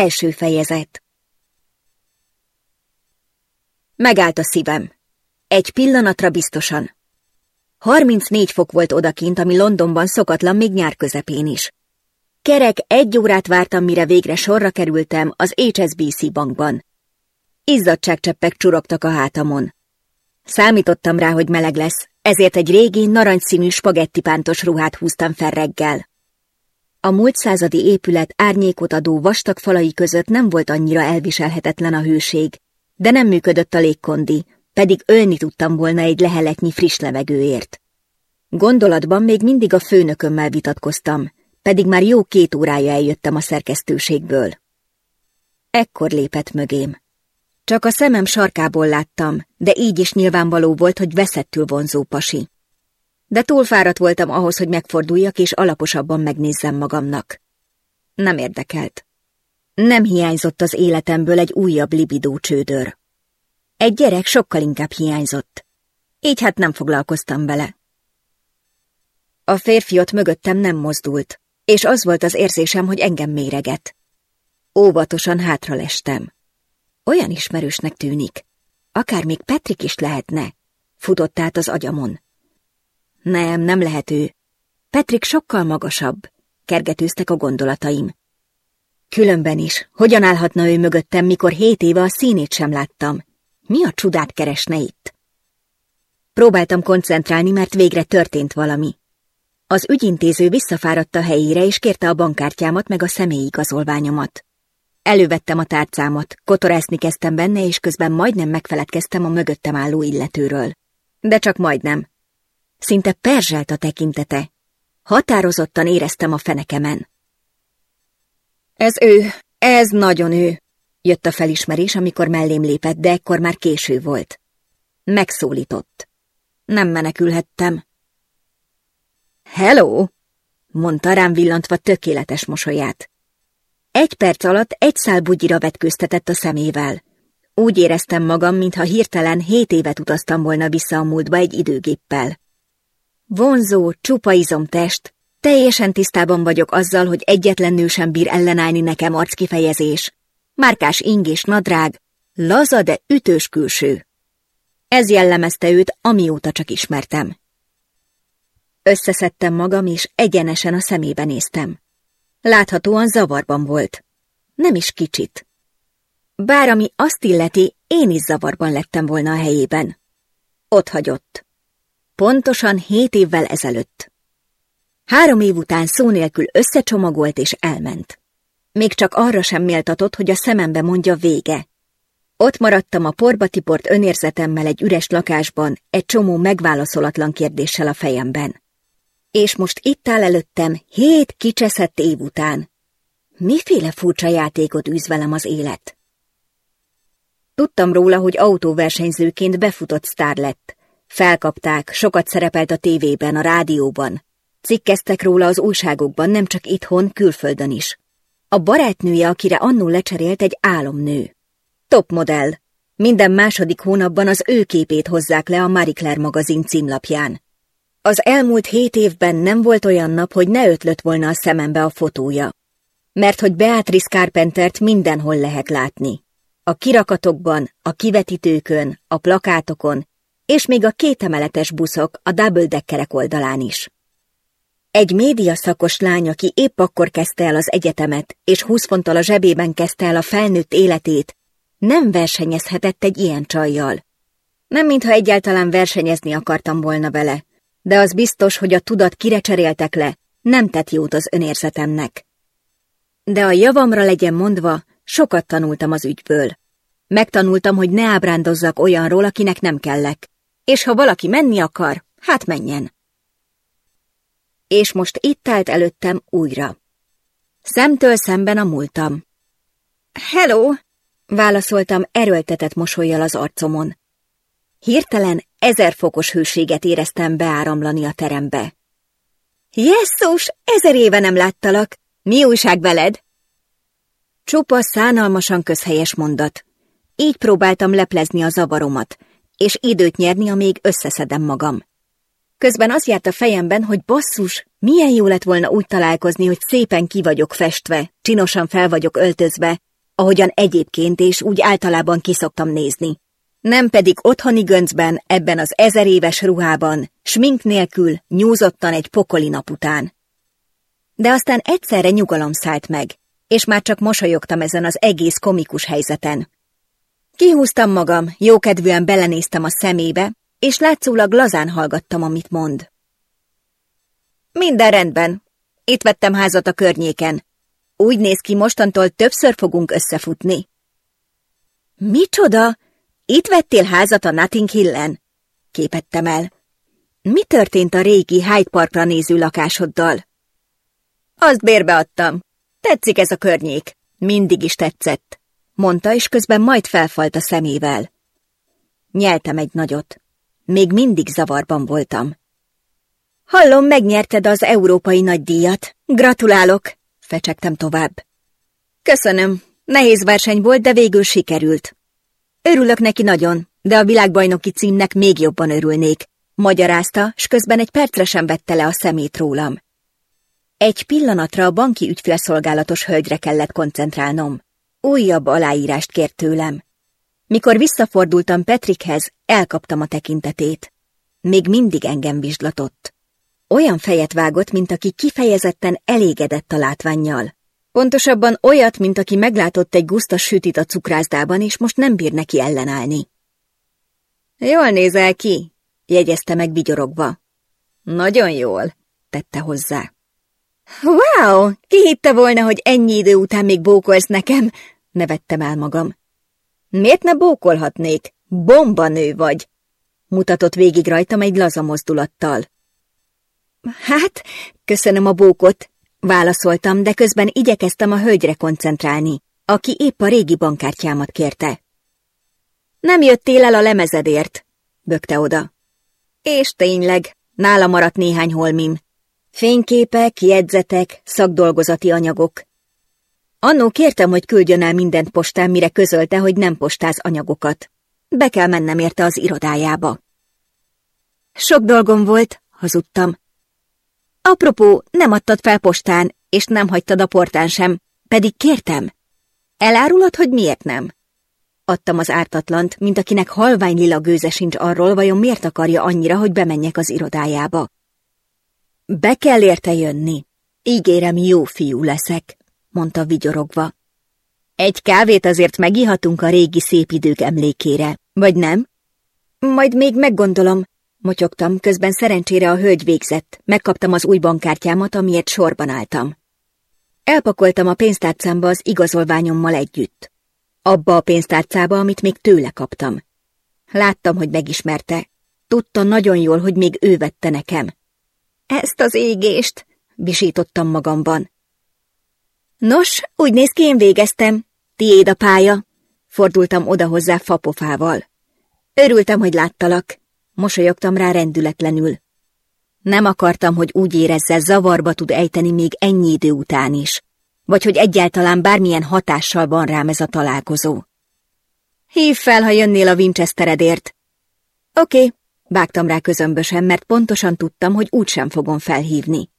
Első fejezet Megállt a szívem. Egy pillanatra biztosan. 34 fok volt odakint, ami Londonban szokatlan még nyár közepén is. Kerek egy órát vártam, mire végre sorra kerültem az HSBC bankban. Izzadságcseppek csurogtak a hátamon. Számítottam rá, hogy meleg lesz, ezért egy régi, narancsszínű spagettipántos ruhát húztam fel reggel. A múlt századi épület árnyékot adó vastag falai között nem volt annyira elviselhetetlen a hőség, de nem működött a légkondi, pedig ölni tudtam volna egy leheletnyi friss levegőért. Gondolatban még mindig a főnökömmel vitatkoztam, pedig már jó két órája eljöttem a szerkesztőségből. Ekkor lépett mögém. Csak a szemem sarkából láttam, de így is nyilvánvaló volt, hogy veszettül vonzó pasi. De túl fáradt voltam ahhoz, hogy megforduljak és alaposabban megnézzem magamnak. Nem érdekelt. Nem hiányzott az életemből egy újabb libidó csődör. Egy gyerek sokkal inkább hiányzott. Így hát nem foglalkoztam vele. A férfiot mögöttem nem mozdult, és az volt az érzésem, hogy engem méreget. Óvatosan hátralestem. Olyan ismerősnek tűnik. Akár még Petrik is lehetne. Futott át az agyamon. Nem, nem lehet ő. Petrik sokkal magasabb. Kergetőztek a gondolataim. Különben is, hogyan állhatna ő mögöttem, mikor hét éve a színét sem láttam? Mi a csodát keresne itt? Próbáltam koncentrálni, mert végre történt valami. Az ügyintéző visszafáradt a helyére, és kérte a bankkártyámat meg a személyi igazolványomat. Elővettem a tárcámat, kotorászni kezdtem benne, és közben majdnem megfeledkeztem a mögöttem álló illetőről. De csak majdnem. Szinte perzselt a tekintete. Határozottan éreztem a fenekemen. Ez ő, ez nagyon ő, jött a felismerés, amikor mellém lépett, de ekkor már késő volt. Megszólított. Nem menekülhettem. Hello, mondta rám villantva tökéletes mosolyát. Egy perc alatt egy szál bugyira vetkőztetett a szemével. Úgy éreztem magam, mintha hirtelen hét évet utaztam volna vissza a múltba egy időgéppel. Vonzó, csupa izomtest, teljesen tisztában vagyok azzal, hogy egyetlen nő sem bír ellenállni nekem arckifejezés. Márkás ing és nadrág, laza, de ütős külső. Ez jellemezte őt, amióta csak ismertem. Összeszedtem magam, és egyenesen a szemébe néztem. Láthatóan zavarban volt. Nem is kicsit. Bár ami azt illeti, én is zavarban lettem volna a helyében. Ott hagyott. Pontosan hét évvel ezelőtt. Három év után szó nélkül összecsomagolt és elment. Még csak arra sem méltatott, hogy a szemembe mondja vége. Ott maradtam a porba tiport önérzetemmel egy üres lakásban, egy csomó megválaszolatlan kérdéssel a fejemben. És most itt áll előttem hét kicseszett év után. Miféle furcsa játékot űz velem az élet? Tudtam róla, hogy autóversenyzőként befutott sztár lett, Felkapták, sokat szerepelt a tévében, a rádióban. Cikkeztek róla az újságokban, nem csak itthon, külföldön is. A barátnője, akire annó lecserélt egy álomnő. Top modell. Minden második hónapban az ő képét hozzák le a Marie Claire magazin címlapján. Az elmúlt hét évben nem volt olyan nap, hogy ne ötlött volna a szemembe a fotója. Mert hogy Beatrice Carpentert mindenhol lehet látni. A kirakatokban, a kivetítőkön, a plakátokon, és még a kétemeletes buszok a double-deckerek oldalán is. Egy média szakos lány, aki épp akkor kezdte el az egyetemet, és húsz fonttal a zsebében kezdte el a felnőtt életét, nem versenyezhetett egy ilyen csajjal. Nem mintha egyáltalán versenyezni akartam volna vele, de az biztos, hogy a tudat kire cseréltek le, nem tett jót az önérzetemnek. De a javamra legyen mondva, sokat tanultam az ügyből. Megtanultam, hogy ne ábrándozzak olyanról, akinek nem kellek, és ha valaki menni akar, hát menjen. És most itt állt előttem újra. Szemtől szemben a múltam. Hello! válaszoltam erőltetett mosolyjal az arcomon. Hirtelen ezer fokos hőséget éreztem beáramlani a terembe. Jesszus, ezer éve nem láttalak! Mi újság veled? Csupa szánalmasan közhelyes mondat. Így próbáltam leplezni a zavaromat, és időt nyerni, amíg összeszedem magam. Közben az járt a fejemben, hogy basszus, milyen jó lett volna úgy találkozni, hogy szépen ki vagyok festve, csinosan fel vagyok öltözve, ahogyan egyébként és úgy általában kiszoktam nézni. Nem pedig otthoni göncben, ebben az ezer éves ruhában, smink nélkül, nyúzottan egy pokoli nap után. De aztán egyszerre nyugalom szállt meg, és már csak mosolyogtam ezen az egész komikus helyzeten. Kihúztam magam, jókedvűen belenéztem a szemébe, és látszólag lazán hallgattam, amit mond. Minden rendben. Itt vettem házat a környéken. Úgy néz ki, mostantól többször fogunk összefutni. Micsoda? Itt vettél házat a Notting Hillen? Képettem el. Mi történt a régi Hyde Parkra néző lakásoddal? Azt bérbeadtam. Tetszik ez a környék. Mindig is tetszett, mondta, és közben majd felfalt a szemével. Nyeltem egy nagyot. Még mindig zavarban voltam. Hallom, megnyerted az európai nagydíjat. Gratulálok, fecsegtem tovább. Köszönöm. Nehéz verseny volt, de végül sikerült. Örülök neki nagyon, de a világbajnoki címnek még jobban örülnék, magyarázta, s közben egy percre sem vette le a szemét rólam. Egy pillanatra a banki ügyfélszolgálatos hölgyre kellett koncentrálnom. Újabb aláírást kért tőlem. Mikor visszafordultam Petrikhez, elkaptam a tekintetét. Még mindig engem vizslatott. Olyan fejet vágott, mint aki kifejezetten elégedett a látványjal. Pontosabban olyat, mint aki meglátott egy gusztas sütit a cukrászdában, és most nem bír neki ellenállni. Jól nézel ki, jegyezte meg vigyorogva. Nagyon jól, tette hozzá. Wow, ki hitte volna, hogy ennyi idő után még bókolsz nekem? Nevettem el magam. Miért ne bókolhatnék? Bombanő vagy! Mutatott végig rajtam egy laza mozdulattal. Hát, köszönöm a bókot, válaszoltam, de közben igyekeztem a hölgyre koncentrálni, aki épp a régi bankkártyámat kérte. Nem jöttél el a lemezedért, bökte oda. És tényleg, nála maradt néhány holmim. Fényképek, jegyzetek, szakdolgozati anyagok. Annó kértem, hogy küldjön el mindent postán, mire közölte, hogy nem postáz anyagokat. Be kell mennem érte az irodájába. Sok dolgom volt, hazudtam. Apropó, nem adtad fel postán, és nem hagytad a portán sem, pedig kértem. Elárulod, hogy miért nem? Adtam az ártatlant, mint akinek halvány lila gőze sincs arról, vajon miért akarja annyira, hogy bemenjek az irodájába. Be kell érte jönni. Ígérem, jó fiú leszek, mondta vigyorogva. Egy kávét azért megihatunk a régi szép idők emlékére, vagy nem? Majd még meggondolom, motyogtam, közben szerencsére a hölgy végzett. Megkaptam az új bankkártyámat, amiért sorban álltam. Elpakoltam a pénztárcámba az igazolványommal együtt. Abba a pénztárcába, amit még tőle kaptam. Láttam, hogy megismerte. Tudta nagyon jól, hogy még ő vette nekem. Ezt az égést, visítottam magamban. Nos, úgy néz ki, én végeztem. Tiéd a pálya. Fordultam oda hozzá fapofával. Örültem, hogy láttalak. Mosolyogtam rá rendületlenül. Nem akartam, hogy úgy érezze, zavarba tud ejteni még ennyi idő után is, vagy hogy egyáltalán bármilyen hatással van rám ez a találkozó. Hív fel, ha jönnél a Winchesteredért. Oké, okay, vágtam rá közömbösen, mert pontosan tudtam, hogy úgysem fogom felhívni.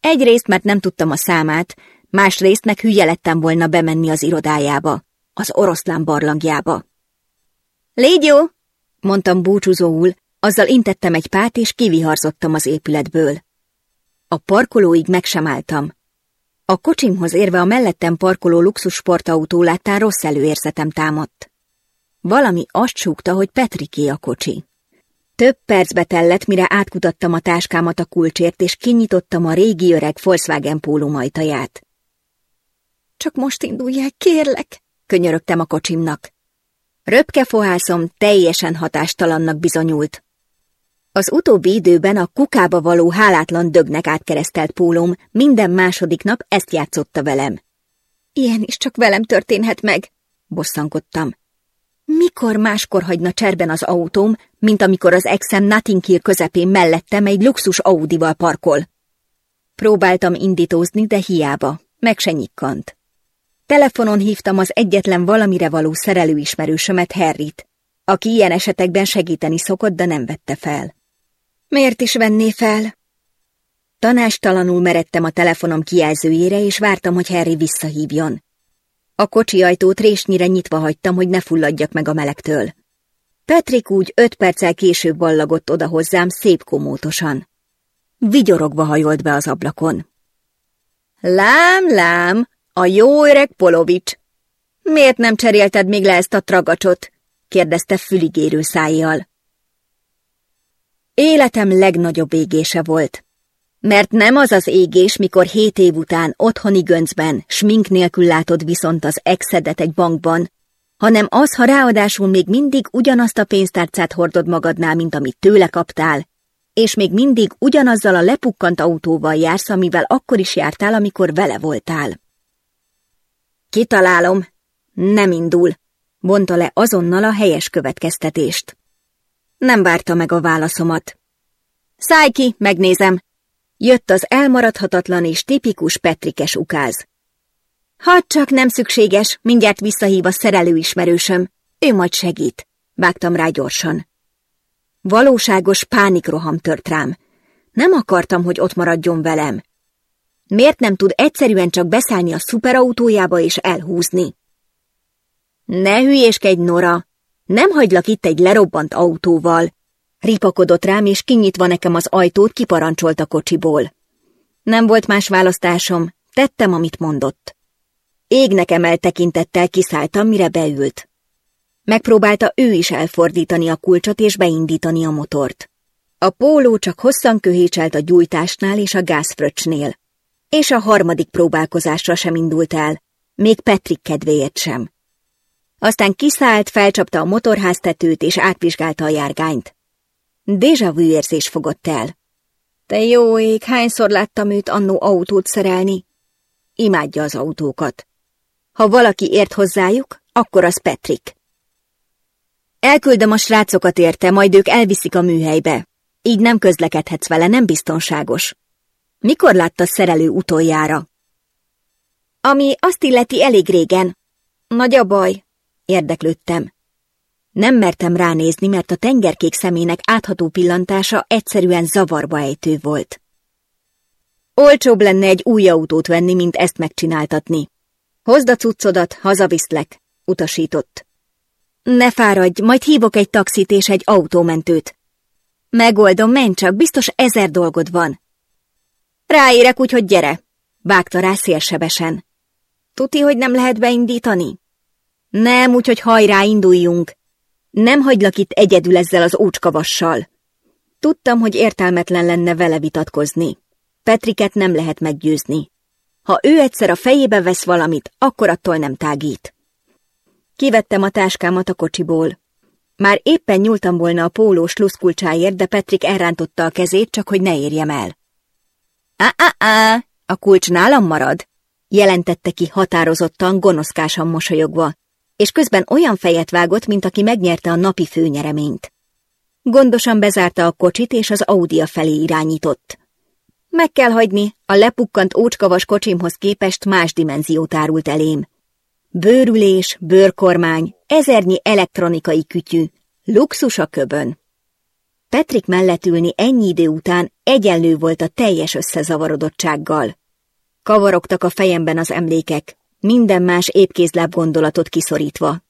Egyrészt, mert nem tudtam a számát, másrészt meg hülye lettem volna bemenni az irodájába, az oroszlán barlangjába. Légy jó, mondtam búcsúzóul, azzal intettem egy pát, és kiviharzottam az épületből. A parkolóig meg sem álltam. A kocsimhoz érve a mellettem parkoló luxus sportautó láttán rossz előérzetem támadt. Valami azt súgta, hogy Petriké a kocsi. Több percbe tellett, mire átkutattam a táskámat a kulcsért, és kinyitottam a régi öreg Volkswagen póló ajtaját. Csak most indulják, kérlek, könyörögtem a kocsimnak. Röpke fohászom teljesen hatástalannak bizonyult. Az utóbbi időben a kukába való hálátlan dögnek átkeresztelt pólóm minden második nap ezt játszotta velem. Ilyen is csak velem történhet meg, bosszankodtam. Mikor máskor hagyna cserben az autóm, mint amikor az exem Notting Hill közepén mellettem egy luxus Audival parkol? Próbáltam indítózni, de hiába, meg se nyikkant. Telefonon hívtam az egyetlen valamire való szerelőismerősömet, Harryt, aki ilyen esetekben segíteni szokott, de nem vette fel. Miért is venné fel? Tanástalanul meredtem a telefonom kijelzőjére, és vártam, hogy Harry visszahívjon. A kocsi ajtót résnyire nyitva hagytam, hogy ne fulladjak meg a melegtől. Petrik úgy öt perccel később ballagott oda hozzám szép komótosan. Vigyorogva hajolt be az ablakon. Lám, lám, a jó öreg Polovics. Miért nem cserélted még le ezt a tragacsot? kérdezte füligérő szájjal. Életem legnagyobb égése volt. Mert nem az az égés, mikor hét év után otthoni göncben, smink nélkül látod viszont az exedet egy bankban, hanem az, ha ráadásul még mindig ugyanazt a pénztárcát hordod magadnál, mint amit tőle kaptál, és még mindig ugyanazzal a lepukkant autóval jársz, amivel akkor is jártál, amikor vele voltál. Kitalálom, nem indul, mondta le azonnal a helyes következtetést. Nem várta meg a válaszomat. Szállj ki, megnézem. Jött az elmaradhatatlan és tipikus Petrikes ukáz. Ha csak nem szükséges, mindjárt visszahív a szerelőismerősöm. Ő majd segít. Vágtam rá gyorsan. Valóságos pánikroham tört rám. Nem akartam, hogy ott maradjon velem. Miért nem tud egyszerűen csak beszállni a szuperautójába és elhúzni? Ne hülyéskedj, Nora! Nem hagylak itt egy lerobbant autóval. Ripakodott rám, és kinyitva nekem az ajtót, kiparancsolt a kocsiból. Nem volt más választásom, tettem, amit mondott. Égnek emelt tekintettel kiszálltam, mire beült. Megpróbálta ő is elfordítani a kulcsot és beindítani a motort. A póló csak hosszan köhécselt a gyújtásnál és a gázfröccsnél. És a harmadik próbálkozásra sem indult el, még Petrik kedvéért sem. Aztán kiszállt, felcsapta a motorháztetőt és átvizsgálta a járgányt. Déjà vu érzés fogott el. Te jó ég, hányszor láttam őt annó autót szerelni? Imádja az autókat. Ha valaki ért hozzájuk, akkor az Petrik. Elküldöm a srácokat érte, majd ők elviszik a műhelybe. Így nem közlekedhetsz vele, nem biztonságos. Mikor látta szerelő utoljára? Ami azt illeti elég régen. Nagy a baj, érdeklődtem. Nem mertem ránézni, mert a tengerkék szemének átható pillantása egyszerűen zavarba ejtő volt. Olcsóbb lenne egy új autót venni, mint ezt megcsináltatni. Hozd a cuccodat, hazaviszlek, utasított. Ne fáradj, majd hívok egy taxit és egy autómentőt. Megoldom, menj csak, biztos ezer dolgod van. Ráérek, úgyhogy gyere, vágta rá szélsebesen. Tuti, hogy nem lehet beindítani? Nem, úgyhogy hajrá, induljunk. Nem hagylak itt egyedül ezzel az ócskavassal. Tudtam, hogy értelmetlen lenne vele vitatkozni. Petriket nem lehet meggyőzni. Ha ő egyszer a fejébe vesz valamit, akkor attól nem tágít. Kivettem a táskámat a kocsiból. Már éppen nyúltam volna a pólós luszkulcsáért, de Petrik elrántotta a kezét, csak hogy ne érjem el. Á-á-á, a kulcs nálam marad, jelentette ki határozottan, gonoszkásan mosolyogva, és közben olyan fejet vágott, mint aki megnyerte a napi főnyereményt. Gondosan bezárta a kocsit, és az Audia felé irányított. Meg kell hagyni, a lepukkant ócskavas kocsimhoz képest más dimenziót árult elém. Bőrülés, bőrkormány, ezernyi elektronikai kütyű, luxus a köbön. Petrik mellett ülni ennyi idő után egyenlő volt a teljes összezavarodottsággal. Kavarogtak a fejemben az emlékek, minden más épkézláb gondolatot kiszorítva.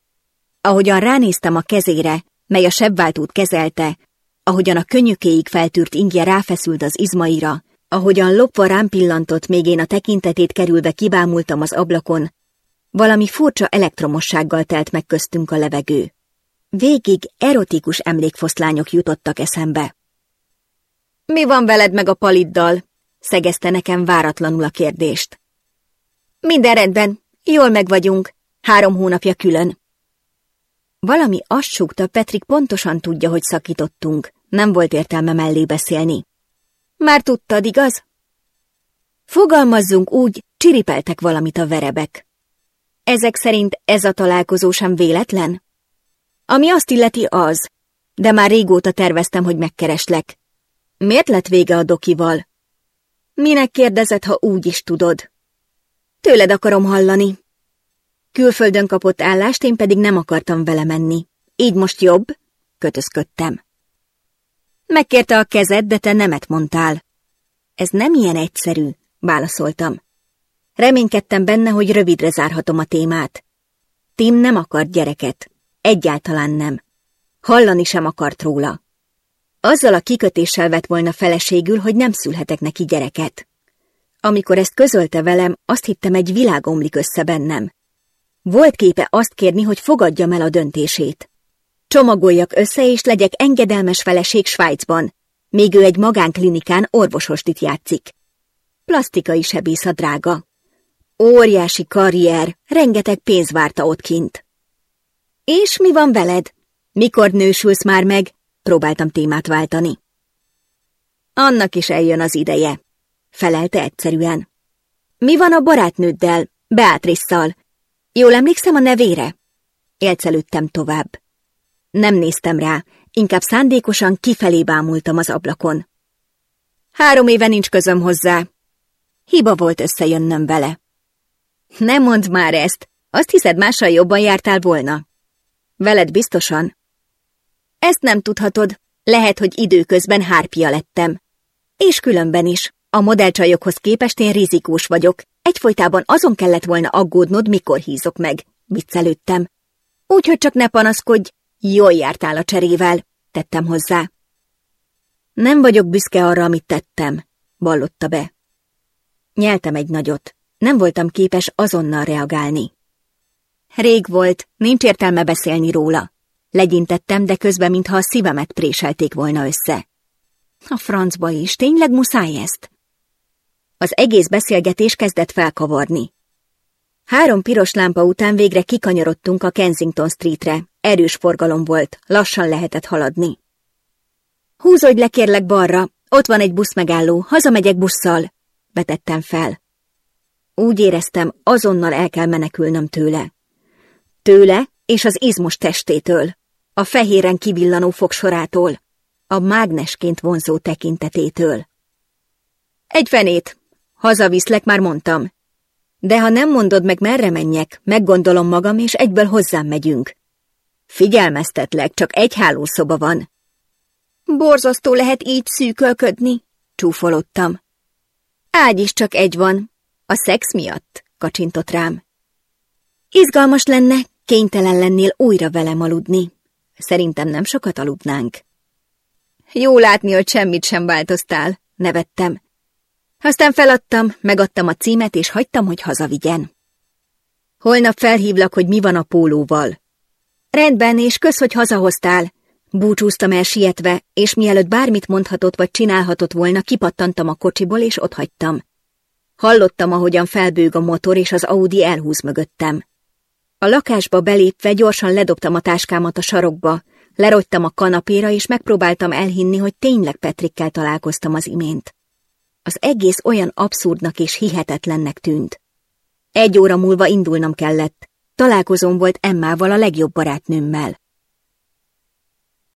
Ahogyan ránéztem a kezére, mely a sebváltót kezelte, ahogyan a könyökéig feltűrt ingje ráfeszült az izmaira, ahogyan lopva rám pillantott, még én a tekintetét kerülve kibámultam az ablakon, valami furcsa elektromossággal telt meg köztünk a levegő. Végig erotikus emlékfoszlányok jutottak eszembe. Mi van veled meg a paliddal? szegezte nekem váratlanul a kérdést. Minden rendben, jól meg vagyunk, három hónapja külön. Valami azt súgta, Petrik pontosan tudja, hogy szakítottunk, nem volt értelme mellé beszélni. Már tudtad, igaz? Fogalmazzunk úgy, csiripeltek valamit a verebek. Ezek szerint ez a találkozó sem véletlen? Ami azt illeti az, de már régóta terveztem, hogy megkereslek. Miért lett vége a dokival? Minek kérdezed, ha úgy is tudod? Tőled akarom hallani. Külföldön kapott állást, én pedig nem akartam vele menni. Így most jobb? Kötözködtem. Megkérte a kezed, de te nemet mondtál. Ez nem ilyen egyszerű, válaszoltam. Reménykedtem benne, hogy rövidre zárhatom a témát. Tim nem akart gyereket. Egyáltalán nem. Hallani sem akart róla. Azzal a kikötéssel vett volna feleségül, hogy nem szülhetek neki gyereket. Amikor ezt közölte velem, azt hittem, egy világ omlik össze bennem. Volt képe azt kérni, hogy fogadjam el a döntését. Csomagoljak össze, és legyek engedelmes feleség Svájcban, még ő egy magánklinikán orvosostit játszik. Plastikai sebész a drága. Óriási karrier, rengeteg pénz várta ott kint. És mi van veled? Mikor nősülsz már meg? Próbáltam témát váltani. Annak is eljön az ideje, felelte egyszerűen. Mi van a barátnőddel, Beatrisszal? Jól emlékszem a nevére? Élcelődtem tovább. Nem néztem rá, inkább szándékosan kifelé bámultam az ablakon. Három éve nincs közöm hozzá. Hiba volt összejönnöm vele. Nem mondd már ezt, azt hiszed mással jobban jártál volna. Veled biztosan. Ezt nem tudhatod, lehet, hogy időközben hárpia lettem. És különben is, a modellcsajokhoz képest én rizikós vagyok, egyfolytában azon kellett volna aggódnod, mikor hízok meg, viccelődtem. Úgyhogy csak ne panaszkodj, jól jártál a cserével, tettem hozzá. Nem vagyok büszke arra, amit tettem, vallotta be. Nyeltem egy nagyot. Nem voltam képes azonnal reagálni. Rég volt, nincs értelme beszélni róla. Legyintettem, de közben, mintha a szívemet préselték volna össze. A francba is, tényleg muszáj ezt? Az egész beszélgetés kezdett felkavarni. Három piros lámpa után végre kikanyarodtunk a Kensington Streetre. Erős forgalom volt, lassan lehetett haladni. Húzodj le kérlek balra, ott van egy buszmegálló, hazamegyek busszal, vetettem fel. Úgy éreztem, azonnal el kell menekülnöm tőle. Tőle és az izmos testétől, a fehéren kivillanó fogsorától, a mágnesként vonzó tekintetétől. Egy fenét, hazaviszlek, már mondtam. De ha nem mondod meg, merre menjek, meggondolom magam, és egyből hozzám megyünk. Figyelmeztetlek, csak egy hálószoba van. Borzasztó lehet így szűkölködni, csúfolottam. Ágy is csak egy van, a szex miatt, kacsintott rám. Izgalmas lenne, kénytelen lennél újra velem aludni. Szerintem nem sokat aludnánk. Jó látni, hogy semmit sem változtál, nevettem. Aztán feladtam, megadtam a címet, és hagytam, hogy hazavigyen. Holnap felhívlak, hogy mi van a pólóval. Rendben, és kösz, hogy hazahoztál. Búcsúztam el sietve, és mielőtt bármit mondhatott vagy csinálhatott volna, kipattantam a kocsiból, és otthagytam. Hallottam, ahogyan felbőg a motor, és az Audi elhúz mögöttem. A lakásba belépve gyorsan ledobtam a táskámat a sarokba, lerogytam a kanapéra, és megpróbáltam elhinni, hogy tényleg Petrikkel találkoztam az imént. Az egész olyan abszurdnak és hihetetlennek tűnt. Egy óra múlva indulnom kellett. Találkozom volt Emmával, a legjobb barátnőmmel.